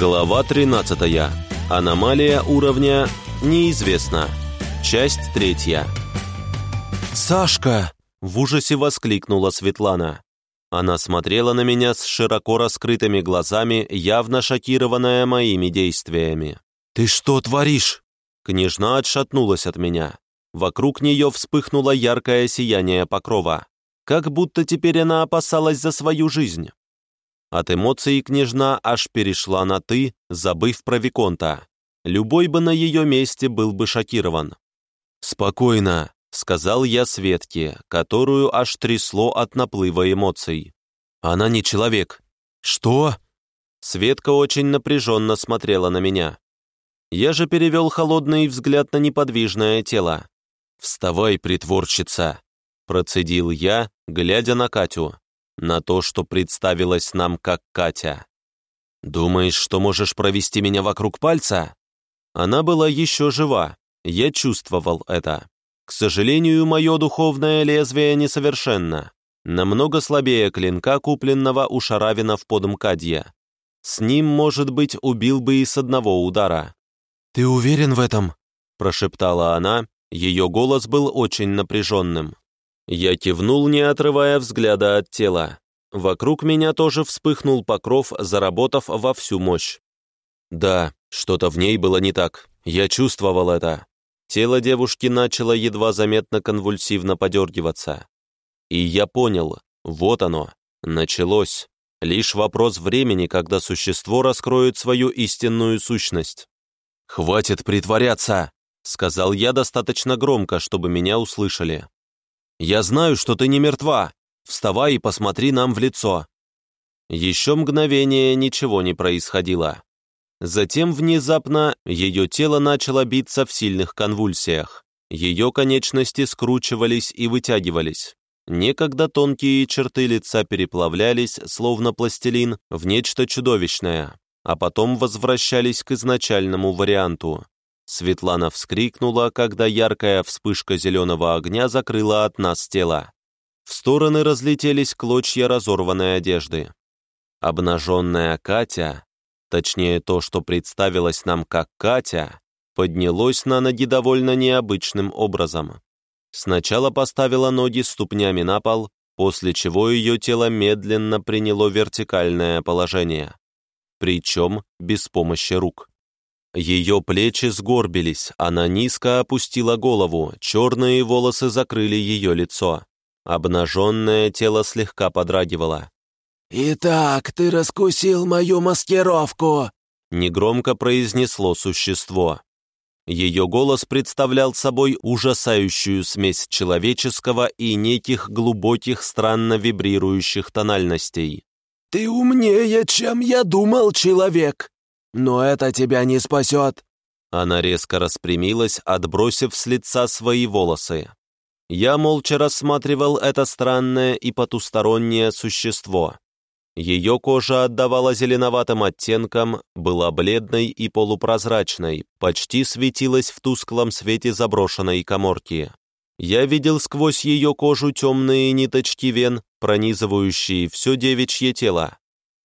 Глава 13. Аномалия уровня неизвестна. Часть третья. «Сашка!» — в ужасе воскликнула Светлана. Она смотрела на меня с широко раскрытыми глазами, явно шокированная моими действиями. «Ты что творишь?» Княжна отшатнулась от меня. Вокруг нее вспыхнуло яркое сияние покрова. Как будто теперь она опасалась за свою жизнь. От эмоций княжна аж перешла на «ты», забыв про Виконта. Любой бы на ее месте был бы шокирован. «Спокойно», — сказал я Светке, которую аж трясло от наплыва эмоций. «Она не человек». «Что?» Светка очень напряженно смотрела на меня. Я же перевел холодный взгляд на неподвижное тело. «Вставай, притворщица!» Процедил я, глядя на Катю на то, что представилась нам как Катя. «Думаешь, что можешь провести меня вокруг пальца?» Она была еще жива, я чувствовал это. К сожалению, мое духовное лезвие несовершенно, намного слабее клинка, купленного у Шаравина в подмкадье. С ним, может быть, убил бы и с одного удара. «Ты уверен в этом?» – прошептала она, ее голос был очень напряженным. Я кивнул, не отрывая взгляда от тела. Вокруг меня тоже вспыхнул покров, заработав во всю мощь. Да, что-то в ней было не так. Я чувствовал это. Тело девушки начало едва заметно конвульсивно подергиваться. И я понял, вот оно, началось. Лишь вопрос времени, когда существо раскроет свою истинную сущность. «Хватит притворяться!» — сказал я достаточно громко, чтобы меня услышали. «Я знаю, что ты не мертва. Вставай и посмотри нам в лицо». Еще мгновение ничего не происходило. Затем внезапно ее тело начало биться в сильных конвульсиях. Ее конечности скручивались и вытягивались. Некогда тонкие черты лица переплавлялись, словно пластилин, в нечто чудовищное, а потом возвращались к изначальному варианту. Светлана вскрикнула, когда яркая вспышка зеленого огня закрыла от нас тело. В стороны разлетелись клочья разорванной одежды. Обнаженная Катя, точнее то, что представилось нам как Катя, поднялось на ноги довольно необычным образом. Сначала поставила ноги ступнями на пол, после чего ее тело медленно приняло вертикальное положение, причем без помощи рук. Ее плечи сгорбились, она низко опустила голову, черные волосы закрыли ее лицо. Обнаженное тело слегка подрагивало. «Итак, ты раскусил мою маскировку!» Негромко произнесло существо. Ее голос представлял собой ужасающую смесь человеческого и неких глубоких, странно вибрирующих тональностей. «Ты умнее, чем я думал, человек! Но это тебя не спасет!» Она резко распрямилась, отбросив с лица свои волосы. Я молча рассматривал это странное и потустороннее существо. Ее кожа отдавала зеленоватым оттенкам, была бледной и полупрозрачной, почти светилась в тусклом свете заброшенной коморки. Я видел сквозь ее кожу темные ниточки вен, пронизывающие все девичье тело.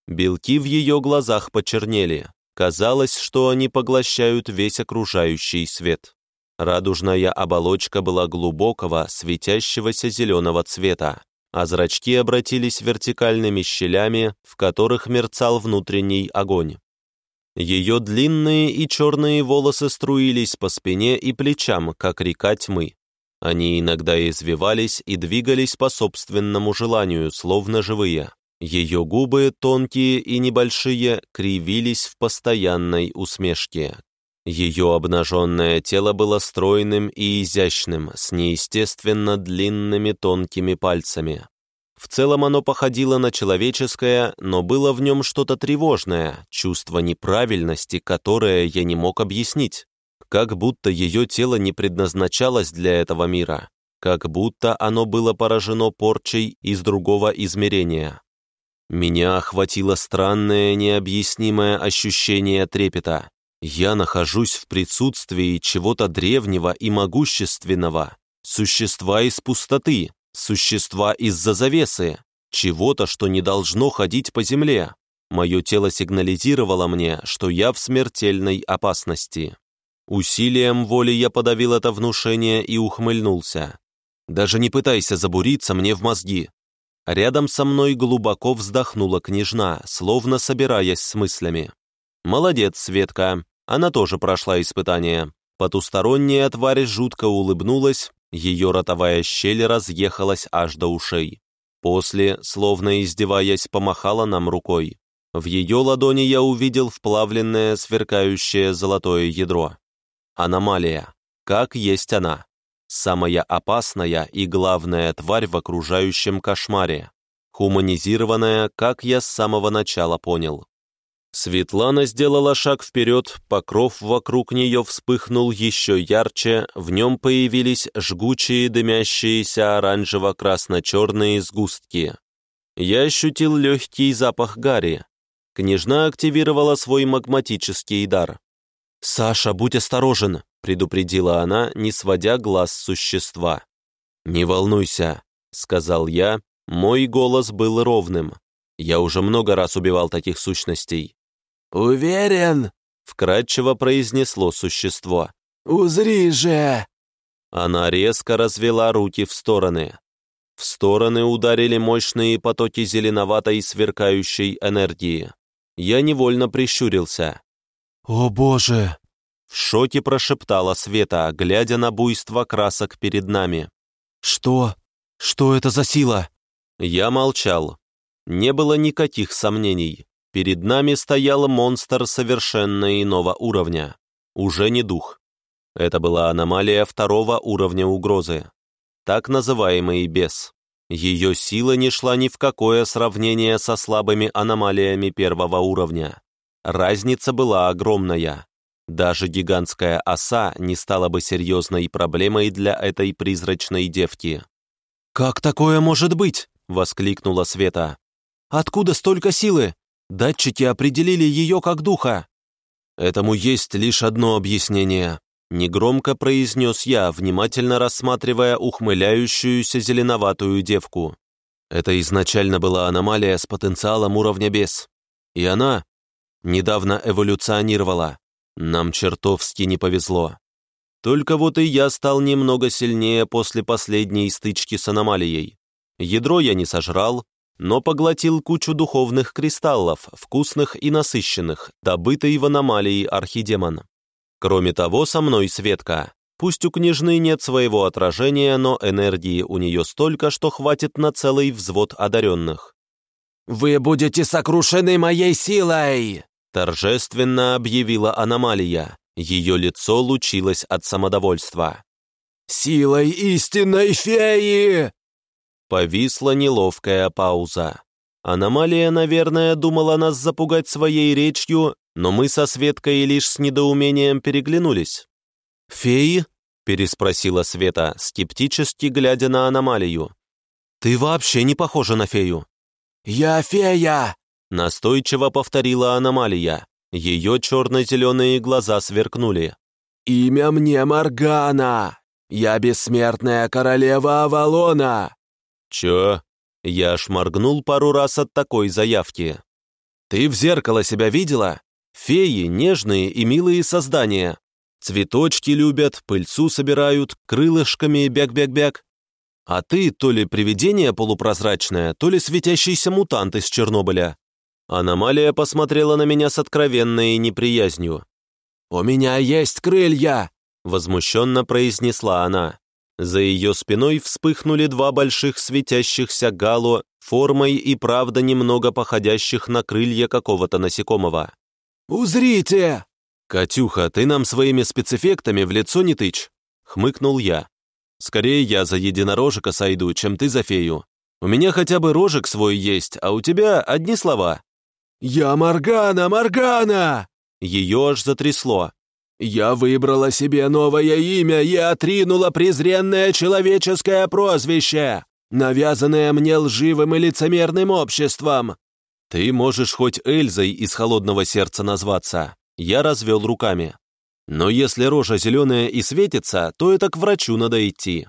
Белки в ее глазах почернели. Казалось, что они поглощают весь окружающий свет. Радужная оболочка была глубокого, светящегося зеленого цвета, а зрачки обратились вертикальными щелями, в которых мерцал внутренний огонь. Ее длинные и черные волосы струились по спине и плечам, как река тьмы. Они иногда извивались и двигались по собственному желанию, словно живые. Ее губы, тонкие и небольшие, кривились в постоянной усмешке. Ее обнаженное тело было стройным и изящным, с неестественно длинными тонкими пальцами. В целом оно походило на человеческое, но было в нем что-то тревожное, чувство неправильности, которое я не мог объяснить. Как будто ее тело не предназначалось для этого мира, как будто оно было поражено порчей из другого измерения. Меня охватило странное, необъяснимое ощущение трепета. Я нахожусь в присутствии чего-то древнего и могущественного, существа из пустоты, существа из-за завесы, чего-то, что не должно ходить по земле. Мое тело сигнализировало мне, что я в смертельной опасности. Усилием воли я подавил это внушение и ухмыльнулся. «Даже не пытайся забуриться мне в мозги». Рядом со мной глубоко вздохнула княжна, словно собираясь с мыслями. «Молодец, Светка, она тоже прошла испытание». Потусторонняя тварь жутко улыбнулась, ее ротовая щель разъехалась аж до ушей. После, словно издеваясь, помахала нам рукой. В ее ладони я увидел вплавленное, сверкающее золотое ядро. Аномалия. Как есть она. Самая опасная и главная тварь в окружающем кошмаре. Хуманизированная, как я с самого начала понял. Светлана сделала шаг вперед, покров вокруг нее вспыхнул еще ярче, в нем появились жгучие дымящиеся оранжево-красно-черные сгустки. Я ощутил легкий запах гари. Княжна активировала свой магматический дар. «Саша, будь осторожен!» — предупредила она, не сводя глаз с существа. «Не волнуйся», — сказал я, мой голос был ровным. Я уже много раз убивал таких сущностей. «Уверен?» — вкратчиво произнесло существо. «Узри же!» Она резко развела руки в стороны. В стороны ударили мощные потоки зеленоватой сверкающей энергии. Я невольно прищурился. «О боже!» В шоке прошептала Света, глядя на буйство красок перед нами. «Что? Что это за сила?» Я молчал. Не было никаких сомнений. Перед нами стоял монстр совершенно иного уровня. Уже не дух. Это была аномалия второго уровня угрозы. Так называемый бес. Ее сила не шла ни в какое сравнение со слабыми аномалиями первого уровня. Разница была огромная. Даже гигантская оса не стала бы серьезной проблемой для этой призрачной девки. «Как такое может быть?» — воскликнула Света. «Откуда столько силы? Датчики определили ее как духа». «Этому есть лишь одно объяснение», — негромко произнес я, внимательно рассматривая ухмыляющуюся зеленоватую девку. Это изначально была аномалия с потенциалом уровня бес. И она недавно эволюционировала. Нам чертовски не повезло. Только вот и я стал немного сильнее после последней стычки с аномалией. Ядро я не сожрал, но поглотил кучу духовных кристаллов, вкусных и насыщенных, добытый в аномалии архидемон. Кроме того, со мной Светка. Пусть у княжны нет своего отражения, но энергии у нее столько, что хватит на целый взвод одаренных. «Вы будете сокрушены моей силой!» Торжественно объявила аномалия. Ее лицо лучилось от самодовольства. «Силой истинной феи!» Повисла неловкая пауза. Аномалия, наверное, думала нас запугать своей речью, но мы со Светкой лишь с недоумением переглянулись. «Феи?» — переспросила Света, скептически глядя на аномалию. «Ты вообще не похожа на фею». «Я фея!» — настойчиво повторила аномалия. Ее черно-зеленые глаза сверкнули. «Имя мне Маргана! Я бессмертная королева Авалона!» «Чё?» Я аж моргнул пару раз от такой заявки. «Ты в зеркало себя видела? Феи — нежные и милые создания. Цветочки любят, пыльцу собирают, крылышками бяк-бяк-бяк. А ты то ли привидение полупрозрачное, то ли светящийся мутант из Чернобыля. Аномалия посмотрела на меня с откровенной неприязнью. «У меня есть крылья!» — возмущенно произнесла она. За ее спиной вспыхнули два больших светящихся гало, формой и правда немного походящих на крылья какого-то насекомого. «Узрите!» «Катюха, ты нам своими спецэффектами в лицо не тычь!» — хмыкнул я. «Скорее я за единорожика сойду, чем ты за фею. У меня хотя бы рожек свой есть, а у тебя одни слова. «Я Моргана, Моргана!» Ее аж затрясло. «Я выбрала себе новое имя и отринула презренное человеческое прозвище, навязанное мне лживым и лицемерным обществом!» «Ты можешь хоть Эльзой из холодного сердца назваться», я развел руками. «Но если рожа зеленая и светится, то это к врачу надо идти.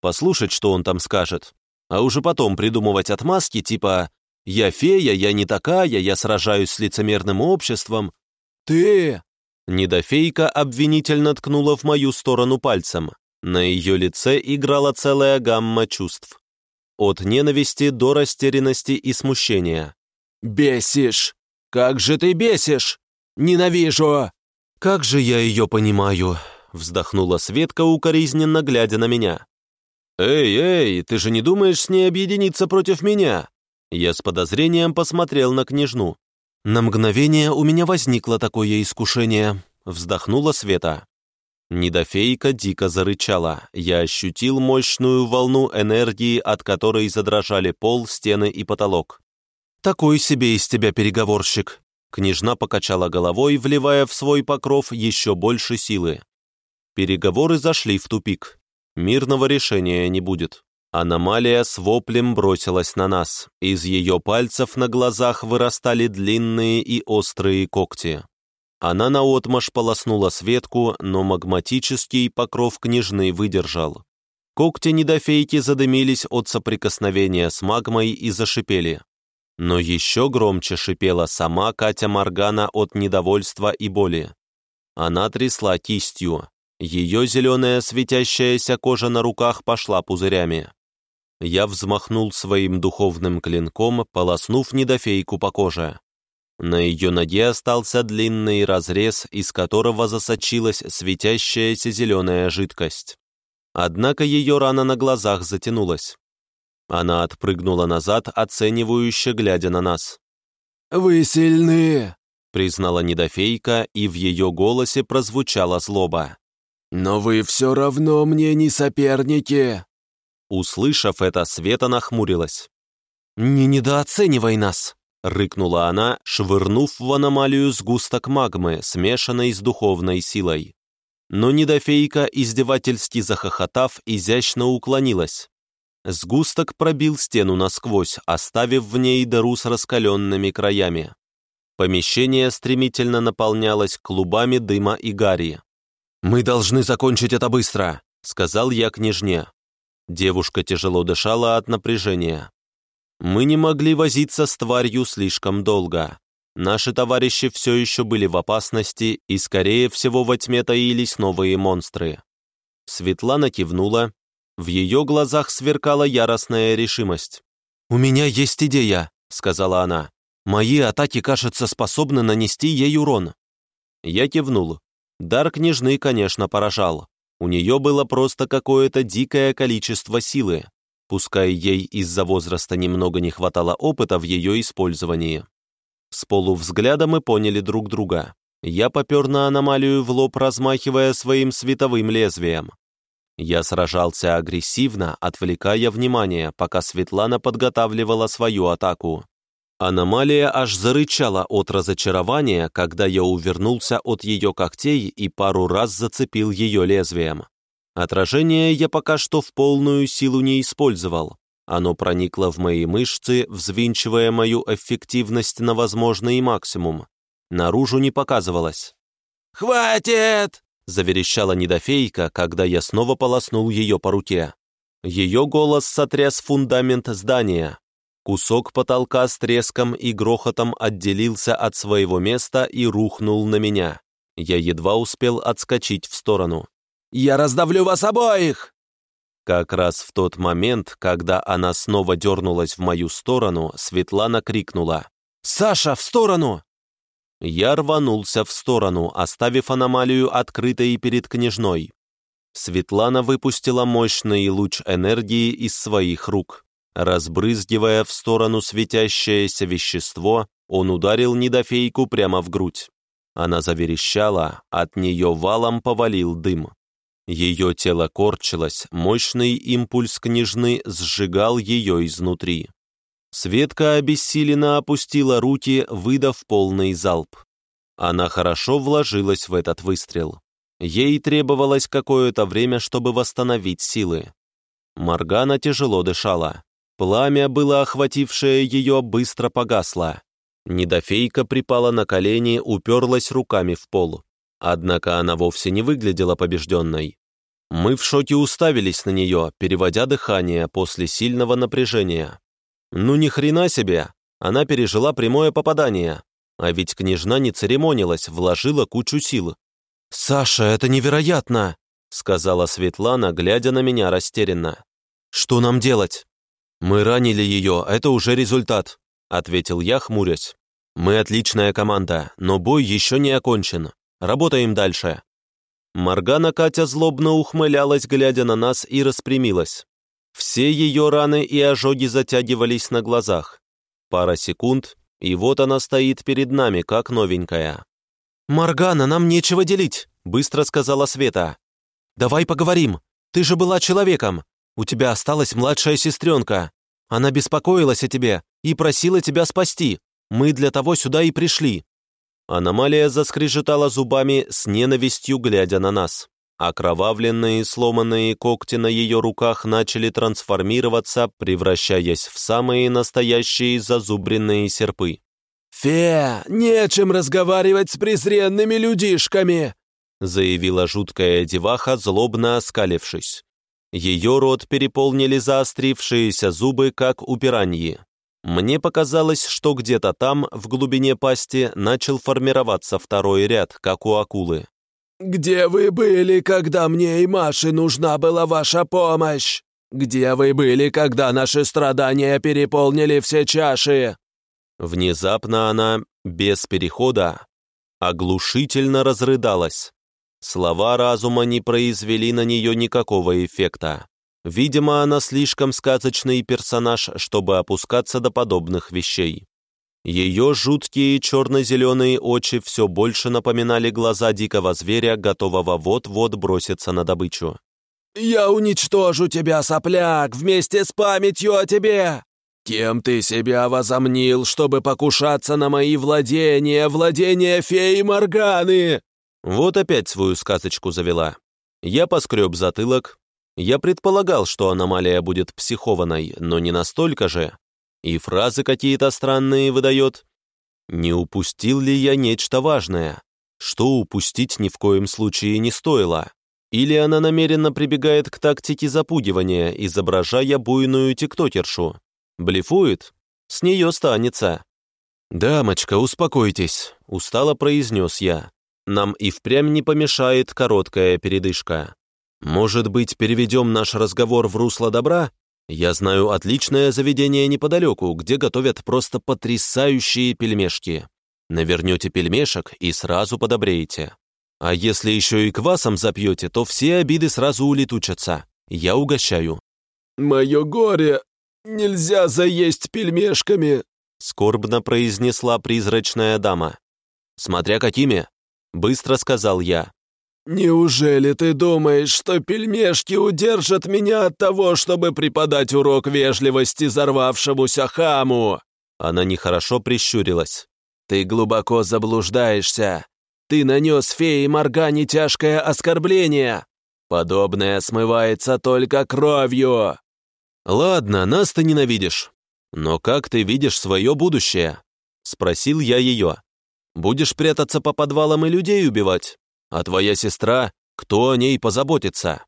Послушать, что он там скажет, а уже потом придумывать отмазки типа Я фея, я не такая, я сражаюсь с лицемерным обществом». «Ты!» Недофейка обвинительно ткнула в мою сторону пальцем. На ее лице играла целая гамма чувств. От ненависти до растерянности и смущения. «Бесишь! Как же ты бесишь! Ненавижу!» «Как же я ее понимаю!» Вздохнула Светка, укоризненно глядя на меня. «Эй, эй, ты же не думаешь с ней объединиться против меня?» Я с подозрением посмотрел на княжну. На мгновение у меня возникло такое искушение. Вздохнула Света. Недофейка дико зарычала. Я ощутил мощную волну энергии, от которой задрожали пол, стены и потолок. «Такой себе из тебя переговорщик!» Княжна покачала головой, вливая в свой покров еще больше силы. Переговоры зашли в тупик. Мирного решения не будет. Аномалия с воплем бросилась на нас. Из ее пальцев на глазах вырастали длинные и острые когти. Она наотмашь полоснула Светку, но магматический покров княжны выдержал. Когти недофейки задымились от соприкосновения с магмой и зашипели. Но еще громче шипела сама Катя Моргана от недовольства и боли. Она трясла кистью, ее зеленая светящаяся кожа на руках пошла пузырями. Я взмахнул своим духовным клинком, полоснув недофейку по коже. На ее ноге остался длинный разрез, из которого засочилась светящаяся зеленая жидкость. Однако ее рана на глазах затянулась. Она отпрыгнула назад, оценивающе глядя на нас. «Вы сильны!» — признала недофейка, и в ее голосе прозвучала злоба. «Но вы все равно мне не соперники!» Услышав это, Света нахмурилась. «Не недооценивай нас!» — рыкнула она, швырнув в аномалию сгусток магмы, смешанной с духовной силой. Но недофейка, издевательски захохотав, изящно уклонилась. Сгусток пробил стену насквозь, оставив в ней дыру с раскаленными краями. Помещение стремительно наполнялось клубами дыма и гари. «Мы должны закончить это быстро», — сказал я княжне. Девушка тяжело дышала от напряжения. Мы не могли возиться с тварью слишком долго. Наши товарищи все еще были в опасности, и, скорее всего, во тьме таились новые монстры. Светлана кивнула. В ее глазах сверкала яростная решимость. «У меня есть идея», — сказала она. «Мои атаки, кажется, способны нанести ей урон». Я кивнул. Дар княжны, конечно, поражал. У нее было просто какое-то дикое количество силы, пускай ей из-за возраста немного не хватало опыта в ее использовании. С полувзгляда мы поняли друг друга. Я попер на аномалию в лоб, размахивая своим световым лезвием. Я сражался агрессивно, отвлекая внимание, пока Светлана подготавливала свою атаку. Аномалия аж зарычала от разочарования, когда я увернулся от ее когтей и пару раз зацепил ее лезвием. Отражение я пока что в полную силу не использовал. Оно проникло в мои мышцы, взвинчивая мою эффективность на возможный максимум. Наружу не показывалось. «Хватит!» — заверещала недофейка, когда я снова полоснул ее по руке. Ее голос сотряс фундамент здания, Кусок потолка с треском и грохотом отделился от своего места и рухнул на меня. Я едва успел отскочить в сторону. «Я раздавлю вас обоих!» Как раз в тот момент, когда она снова дернулась в мою сторону, Светлана крикнула. «Саша, в сторону!» Я рванулся в сторону, оставив аномалию открытой перед княжной. Светлана выпустила мощный луч энергии из своих рук. Разбрызгивая в сторону светящееся вещество, он ударил недофейку прямо в грудь. Она заверещала, от нее валом повалил дым. Ее тело корчилось, мощный импульс княжны сжигал ее изнутри. Светка обессиленно опустила руки, выдав полный залп. Она хорошо вложилась в этот выстрел. Ей требовалось какое-то время, чтобы восстановить силы. Маргана тяжело дышала. Пламя, было охватившее ее, быстро погасло. Недофейка припала на колени, уперлась руками в пол. Однако она вовсе не выглядела побежденной. Мы в шоке уставились на нее, переводя дыхание после сильного напряжения. «Ну ни хрена себе!» Она пережила прямое попадание. А ведь княжна не церемонилась, вложила кучу сил. «Саша, это невероятно!» — сказала Светлана, глядя на меня растерянно. «Что нам делать?» «Мы ранили ее, это уже результат», — ответил я, хмурясь. «Мы отличная команда, но бой еще не окончен. Работаем дальше». Маргана Катя злобно ухмылялась, глядя на нас, и распрямилась. Все ее раны и ожоги затягивались на глазах. Пара секунд, и вот она стоит перед нами, как новенькая. «Маргана, нам нечего делить», — быстро сказала Света. «Давай поговорим. Ты же была человеком. У тебя осталась младшая сестренка. Она беспокоилась о тебе и просила тебя спасти. Мы для того сюда и пришли». Аномалия заскрежетала зубами с ненавистью, глядя на нас. Окровавленные сломанные когти на ее руках начали трансформироваться, превращаясь в самые настоящие зазубренные серпы. «Фе, нечем разговаривать с презренными людишками!» заявила жуткая деваха, злобно оскалившись. Ее рот переполнили заострившиеся зубы, как у пираньи. Мне показалось, что где-то там, в глубине пасти, начал формироваться второй ряд, как у акулы. «Где вы были, когда мне и Маше нужна была ваша помощь? Где вы были, когда наши страдания переполнили все чаши?» Внезапно она, без перехода, оглушительно разрыдалась. Слова разума не произвели на нее никакого эффекта. Видимо, она слишком сказочный персонаж, чтобы опускаться до подобных вещей. Ее жуткие черно-зеленые очи все больше напоминали глаза дикого зверя, готового вот-вот броситься на добычу. «Я уничтожу тебя, сопляк, вместе с памятью о тебе! Кем ты себя возомнил, чтобы покушаться на мои владения, владения феи Морганы?» Вот опять свою сказочку завела. Я поскреб затылок. Я предполагал, что аномалия будет психованной, но не настолько же и фразы какие-то странные выдает. Не упустил ли я нечто важное? Что упустить ни в коем случае не стоило? Или она намеренно прибегает к тактике запугивания, изображая буйную тиктокершу? Блефует? С нее станется. «Дамочка, успокойтесь», — устало произнес я. «Нам и впрямь не помешает короткая передышка. Может быть, переведем наш разговор в русло добра? Я знаю отличное заведение неподалеку, где готовят просто потрясающие пельмешки. Навернете пельмешек и сразу подобреете. А если еще и квасом запьете, то все обиды сразу улетучатся. Я угощаю». «Мое горе! Нельзя заесть пельмешками!» скорбно произнесла призрачная дама. «Смотря какими?» — быстро сказал я. «Неужели ты думаешь, что пельмешки удержат меня от того, чтобы преподать урок вежливости взорвавшемуся хаму?» Она нехорошо прищурилась. «Ты глубоко заблуждаешься. Ты нанес фее Моргане тяжкое оскорбление. Подобное смывается только кровью». «Ладно, нас ты ненавидишь. Но как ты видишь свое будущее?» Спросил я ее. «Будешь прятаться по подвалам и людей убивать?» А твоя сестра, кто о ней позаботится?»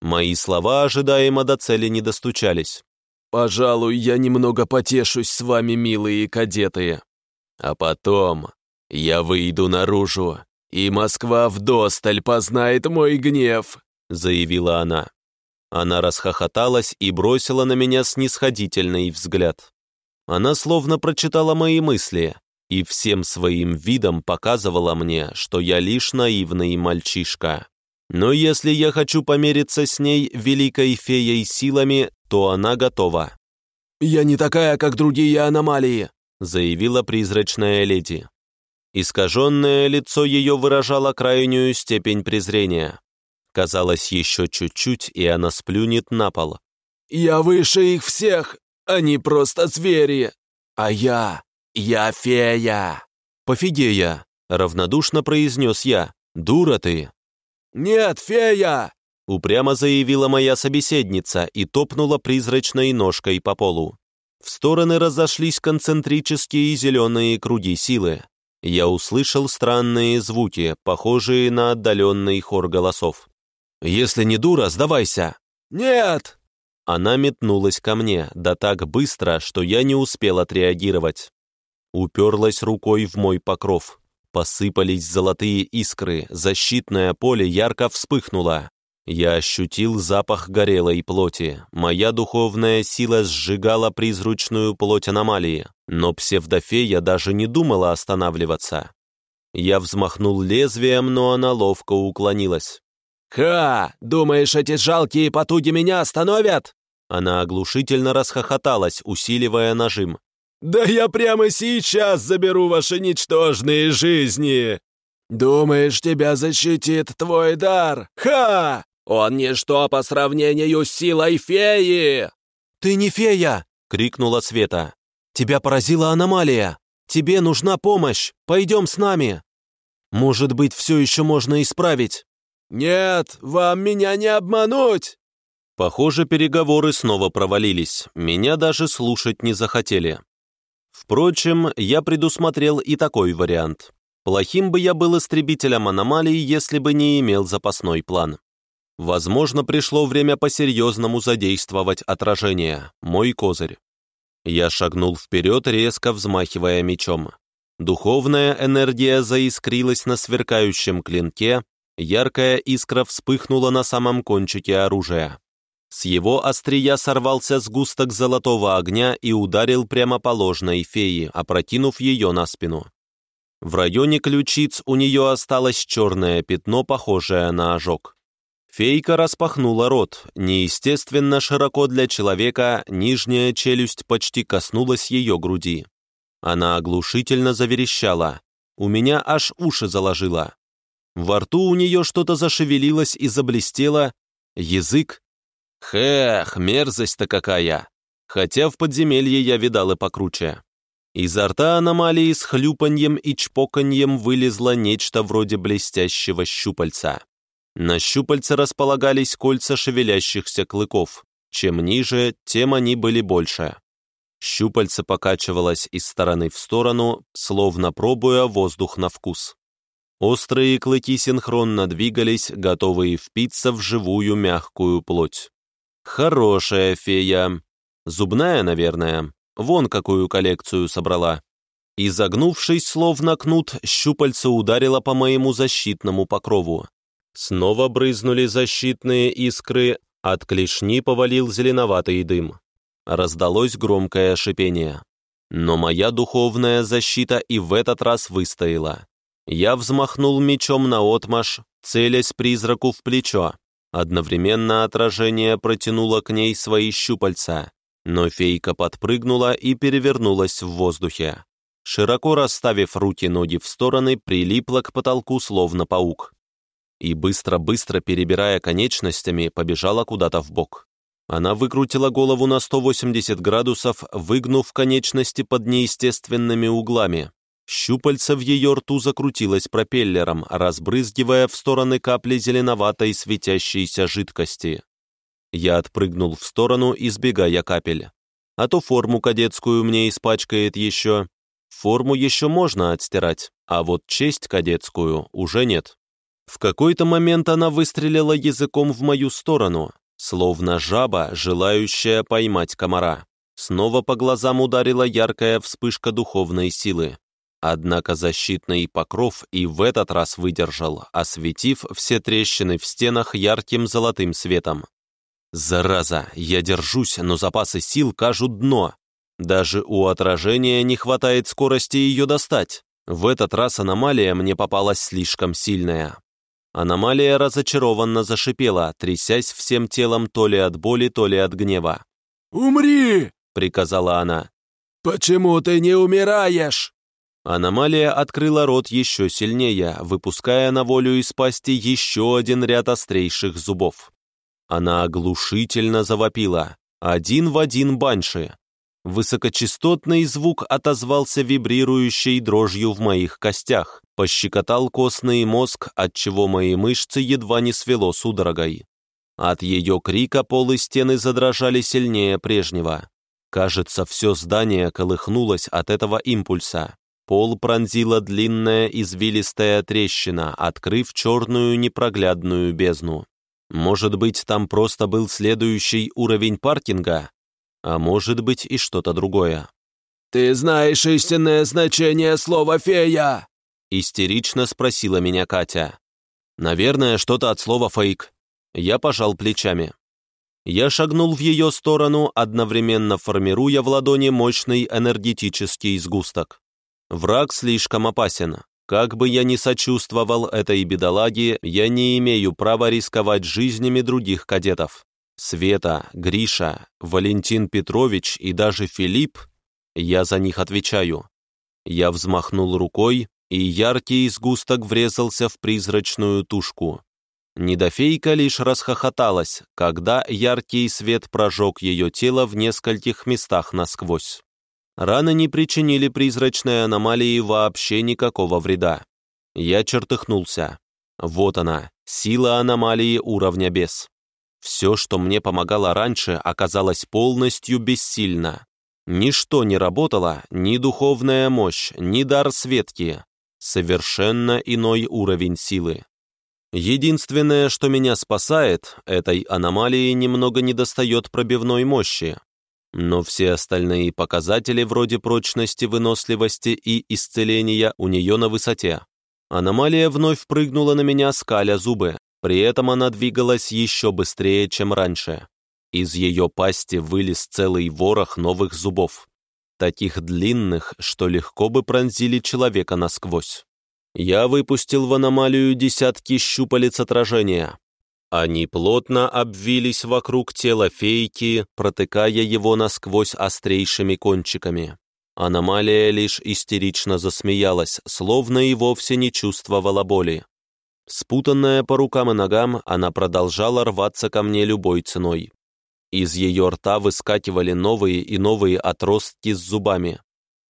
Мои слова ожидаемо до цели не достучались. «Пожалуй, я немного потешусь с вами, милые кадеты. А потом я выйду наружу, и Москва вдосталь познает мой гнев», — заявила она. Она расхохоталась и бросила на меня снисходительный взгляд. Она словно прочитала мои мысли, и всем своим видом показывала мне, что я лишь наивный мальчишка. Но если я хочу помериться с ней, великой феей силами, то она готова. «Я не такая, как другие аномалии», заявила призрачная леди. Искаженное лицо ее выражало крайнюю степень презрения. Казалось, еще чуть-чуть, и она сплюнет на пол. «Я выше их всех, они просто звери, а я «Я фея!» «Пофигея!» — равнодушно произнес я. «Дура ты!» «Нет, фея!» — упрямо заявила моя собеседница и топнула призрачной ножкой по полу. В стороны разошлись концентрические зеленые круги силы. Я услышал странные звуки, похожие на отдаленный хор голосов. «Если не дура, сдавайся!» «Нет!» Она метнулась ко мне, да так быстро, что я не успел отреагировать. Уперлась рукой в мой покров. Посыпались золотые искры, защитное поле ярко вспыхнуло. Я ощутил запах горелой плоти. Моя духовная сила сжигала призрачную плоть аномалии, но псевдофея даже не думала останавливаться. Я взмахнул лезвием, но она ловко уклонилась. «Ха! Думаешь, эти жалкие потуги меня остановят?» Она оглушительно расхохоталась, усиливая нажим. «Да я прямо сейчас заберу ваши ничтожные жизни! Думаешь, тебя защитит твой дар? Ха! Он ничто по сравнению с силой феи!» «Ты не фея!» — крикнула Света. «Тебя поразила аномалия! Тебе нужна помощь! Пойдем с нами!» «Может быть, все еще можно исправить?» «Нет, вам меня не обмануть!» Похоже, переговоры снова провалились. Меня даже слушать не захотели. Впрочем, я предусмотрел и такой вариант. Плохим бы я был истребителем аномалий, если бы не имел запасной план. Возможно, пришло время по-серьезному задействовать отражение, мой козырь. Я шагнул вперед, резко взмахивая мечом. Духовная энергия заискрилась на сверкающем клинке, яркая искра вспыхнула на самом кончике оружия. С его острия сорвался сгусток золотого огня и ударил прямо по ложной фее, опрокинув ее на спину. В районе ключиц у нее осталось черное пятно, похожее на ожог. Фейка распахнула рот. Неестественно широко для человека, нижняя челюсть почти коснулась ее груди. Она оглушительно заверещала. У меня аж уши заложило. Во рту у нее что-то зашевелилось и заблестело. Язык. Хех, мерзость-то какая! Хотя в подземелье я видал и покруче. Изо рта аномалии с хлюпаньем и чпоканьем вылезло нечто вроде блестящего щупальца. На щупальце располагались кольца шевелящихся клыков. Чем ниже, тем они были больше. Щупальце покачивалось из стороны в сторону, словно пробуя воздух на вкус. Острые клыки синхронно двигались, готовые впиться в живую мягкую плоть. Хорошая фея. Зубная, наверное. Вон какую коллекцию собрала. Изогнувшись, словно кнут, щупальце ударило по моему защитному покрову. Снова брызнули защитные искры, от клешни повалил зеленоватый дым. Раздалось громкое шипение. Но моя духовная защита и в этот раз выстояла. Я взмахнул мечом на отмаш, целясь призраку в плечо. Одновременно отражение протянуло к ней свои щупальца, но фейка подпрыгнула и перевернулась в воздухе. Широко расставив руки-ноги в стороны, прилипла к потолку словно паук и, быстро-быстро перебирая конечностями, побежала куда-то в бок. Она выкрутила голову на 180 градусов, выгнув конечности под неестественными углами. Щупальце в ее рту закрутилось пропеллером, разбрызгивая в стороны капли зеленоватой светящейся жидкости. Я отпрыгнул в сторону, избегая капель. А то форму кадетскую мне испачкает еще. Форму еще можно отстирать, а вот честь кадетскую уже нет. В какой-то момент она выстрелила языком в мою сторону, словно жаба, желающая поймать комара. Снова по глазам ударила яркая вспышка духовной силы. Однако защитный покров и в этот раз выдержал, осветив все трещины в стенах ярким золотым светом. Зараза, я держусь, но запасы сил кажут дно. Даже у отражения не хватает скорости ее достать. В этот раз аномалия мне попалась слишком сильная. Аномалия разочарованно зашипела, трясясь всем телом то ли от боли, то ли от гнева. «Умри!» — приказала она. «Почему ты не умираешь?» Аномалия открыла рот еще сильнее, выпуская на волю из пасти еще один ряд острейших зубов. Она оглушительно завопила, один в один банши. Высокочастотный звук отозвался вибрирующей дрожью в моих костях, пощекотал костный мозг, отчего мои мышцы едва не свело судорогой. От ее крика пол стены задрожали сильнее прежнего. Кажется, все здание колыхнулось от этого импульса. Пол пронзила длинная извилистая трещина, открыв черную непроглядную бездну. Может быть, там просто был следующий уровень паркинга, а может быть и что-то другое. «Ты знаешь истинное значение слова «фея»?» Истерично спросила меня Катя. «Наверное, что-то от слова «фейк». Я пожал плечами. Я шагнул в ее сторону, одновременно формируя в ладони мощный энергетический сгусток. Враг слишком опасен. Как бы я ни сочувствовал этой бедолаге, я не имею права рисковать жизнями других кадетов. Света, Гриша, Валентин Петрович и даже Филипп, я за них отвечаю. Я взмахнул рукой, и яркий сгусток врезался в призрачную тушку. Недофейка лишь расхохоталась, когда яркий свет прожег ее тело в нескольких местах насквозь. Раны не причинили призрачной аномалии вообще никакого вреда. Я чертыхнулся. Вот она, сила аномалии уровня бес. Все, что мне помогало раньше, оказалось полностью бессильно. Ничто не работало, ни духовная мощь, ни дар Светки. Совершенно иной уровень силы. Единственное, что меня спасает, этой аномалии немного недостает пробивной мощи. Но все остальные показатели вроде прочности, выносливости и исцеления у нее на высоте. Аномалия вновь прыгнула на меня, скаля зубы. При этом она двигалась еще быстрее, чем раньше. Из ее пасти вылез целый ворох новых зубов. Таких длинных, что легко бы пронзили человека насквозь. Я выпустил в аномалию десятки щупалец отражения. Они плотно обвились вокруг тела фейки, протыкая его насквозь острейшими кончиками. Аномалия лишь истерично засмеялась, словно и вовсе не чувствовала боли. Спутанная по рукам и ногам, она продолжала рваться ко мне любой ценой. Из ее рта выскакивали новые и новые отростки с зубами.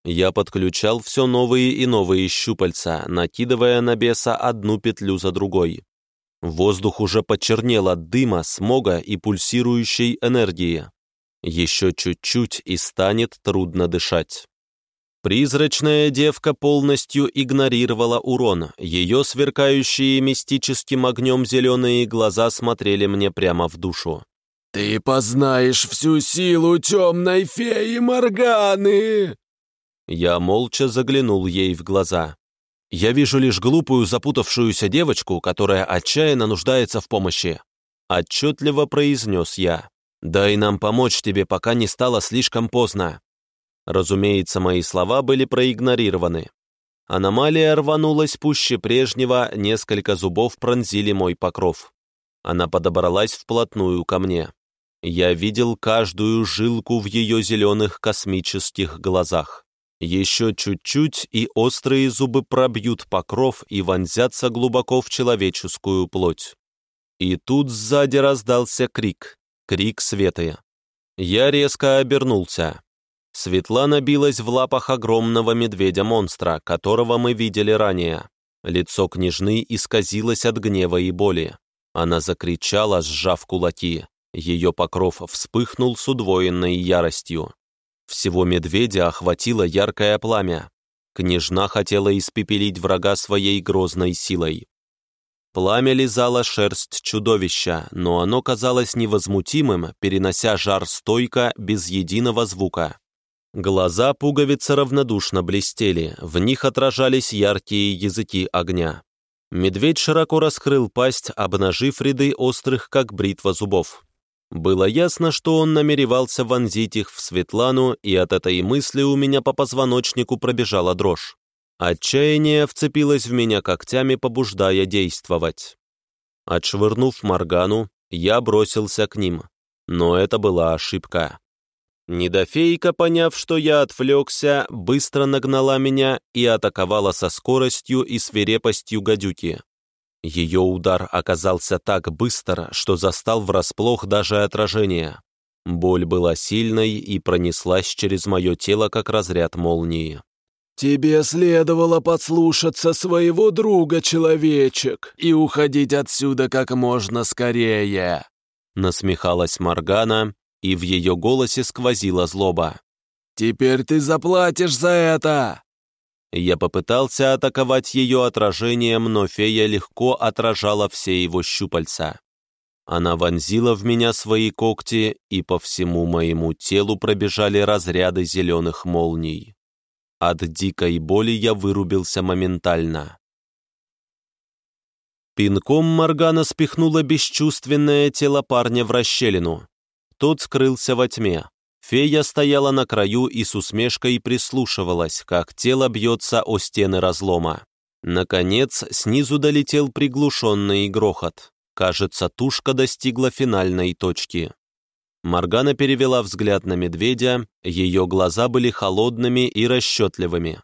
Я подключал все новые и новые щупальца, накидывая на беса одну петлю за другой. Воздух уже почернел от дыма, смога и пульсирующей энергии. Еще чуть-чуть и станет трудно дышать. Призрачная девка полностью игнорировала урон. Ее сверкающие мистическим огнем зеленые глаза смотрели мне прямо в душу. «Ты познаешь всю силу темной феи Морганы!» Я молча заглянул ей в глаза. Я вижу лишь глупую запутавшуюся девочку, которая отчаянно нуждается в помощи. Отчетливо произнес я. «Дай нам помочь тебе, пока не стало слишком поздно». Разумеется, мои слова были проигнорированы. Аномалия рванулась пуще прежнего, несколько зубов пронзили мой покров. Она подобралась вплотную ко мне. Я видел каждую жилку в ее зеленых космических глазах. Еще чуть-чуть, и острые зубы пробьют покров и вонзятся глубоко в человеческую плоть. И тут сзади раздался крик, крик Светы. Я резко обернулся. Светлана билась в лапах огромного медведя-монстра, которого мы видели ранее. Лицо княжны исказилось от гнева и боли. Она закричала, сжав кулаки. Ее покров вспыхнул с удвоенной яростью. Всего медведя охватило яркое пламя. Княжна хотела испепелить врага своей грозной силой. Пламя лизало шерсть чудовища, но оно казалось невозмутимым, перенося жар стойко, без единого звука. Глаза пуговицы равнодушно блестели, в них отражались яркие языки огня. Медведь широко раскрыл пасть, обнажив ряды острых, как бритва зубов. Было ясно, что он намеревался вонзить их в Светлану, и от этой мысли у меня по позвоночнику пробежала дрожь. Отчаяние вцепилось в меня когтями, побуждая действовать. Отшвырнув Моргану, я бросился к ним. Но это была ошибка. Недофейка, поняв, что я отвлекся, быстро нагнала меня и атаковала со скоростью и свирепостью гадюки. Ее удар оказался так быстро, что застал врасплох даже отражение. Боль была сильной и пронеслась через мое тело, как разряд молнии. «Тебе следовало подслушаться своего друга, человечек, и уходить отсюда как можно скорее!» Насмехалась Моргана, и в ее голосе сквозила злоба. «Теперь ты заплатишь за это!» Я попытался атаковать ее отражением, но фея легко отражала все его щупальца. Она вонзила в меня свои когти, и по всему моему телу пробежали разряды зеленых молний. От дикой боли я вырубился моментально. Пинком Моргана спихнула бесчувственное тело парня в расщелину. Тот скрылся во тьме. Фея стояла на краю и с усмешкой прислушивалась, как тело бьется о стены разлома. Наконец, снизу долетел приглушенный грохот. Кажется, тушка достигла финальной точки. Моргана перевела взгляд на медведя, ее глаза были холодными и расчетливыми.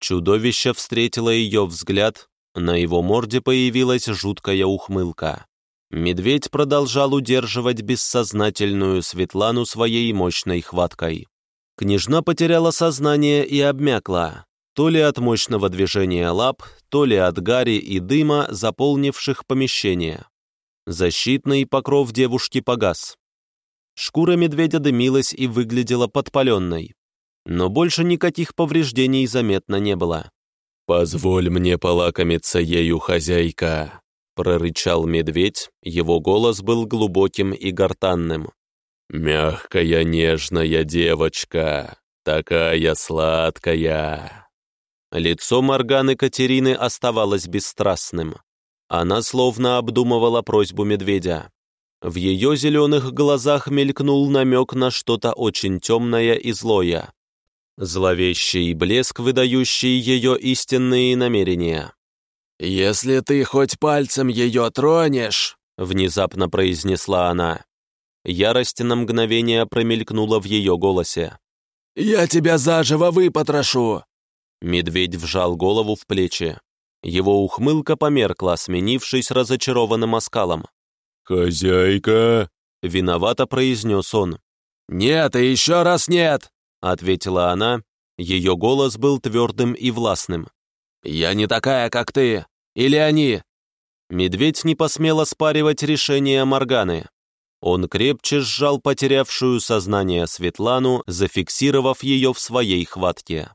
Чудовище встретило ее взгляд, на его морде появилась жуткая ухмылка. Медведь продолжал удерживать бессознательную Светлану своей мощной хваткой. Княжна потеряла сознание и обмякла, то ли от мощного движения лап, то ли от гари и дыма, заполнивших помещение. Защитный покров девушки погас. Шкура медведя дымилась и выглядела подпаленной. Но больше никаких повреждений заметно не было. «Позволь мне полакомиться ею, хозяйка», прорычал медведь, его голос был глубоким и гортанным. «Мягкая, нежная девочка, такая сладкая!» Лицо Морганы Катерины оставалось бесстрастным. Она словно обдумывала просьбу медведя. В ее зеленых глазах мелькнул намек на что-то очень темное и злое. Зловещий блеск, выдающий ее истинные намерения. «Если ты хоть пальцем ее тронешь», — внезапно произнесла она. Ярость на мгновение промелькнула в ее голосе. «Я тебя заживо выпотрошу!» Медведь вжал голову в плечи. Его ухмылка померкла, сменившись разочарованным оскалом. «Хозяйка!» — виновато произнес он. «Нет и еще раз нет!» — ответила она. Ее голос был твердым и властным. «Я не такая, как ты! Или они!» Медведь не посмел оспаривать решение Морганы. Он крепче сжал потерявшую сознание Светлану, зафиксировав ее в своей хватке.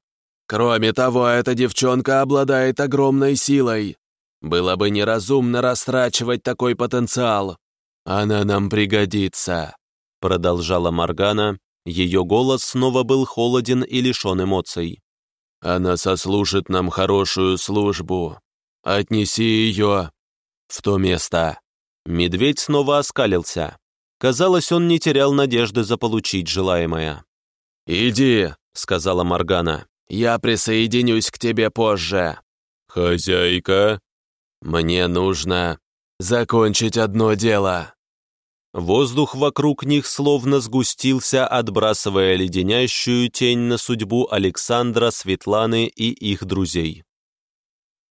«Кроме того, эта девчонка обладает огромной силой. Было бы неразумно растрачивать такой потенциал. Она нам пригодится», — продолжала Моргана. Ее голос снова был холоден и лишен эмоций. Она сослужит нам хорошую службу. Отнеси ее в то место». Медведь снова оскалился. Казалось, он не терял надежды заполучить желаемое. «Иди», — сказала Моргана. «Я присоединюсь к тебе позже». «Хозяйка?» «Мне нужно закончить одно дело». Воздух вокруг них словно сгустился, отбрасывая леденящую тень на судьбу Александра, Светланы и их друзей.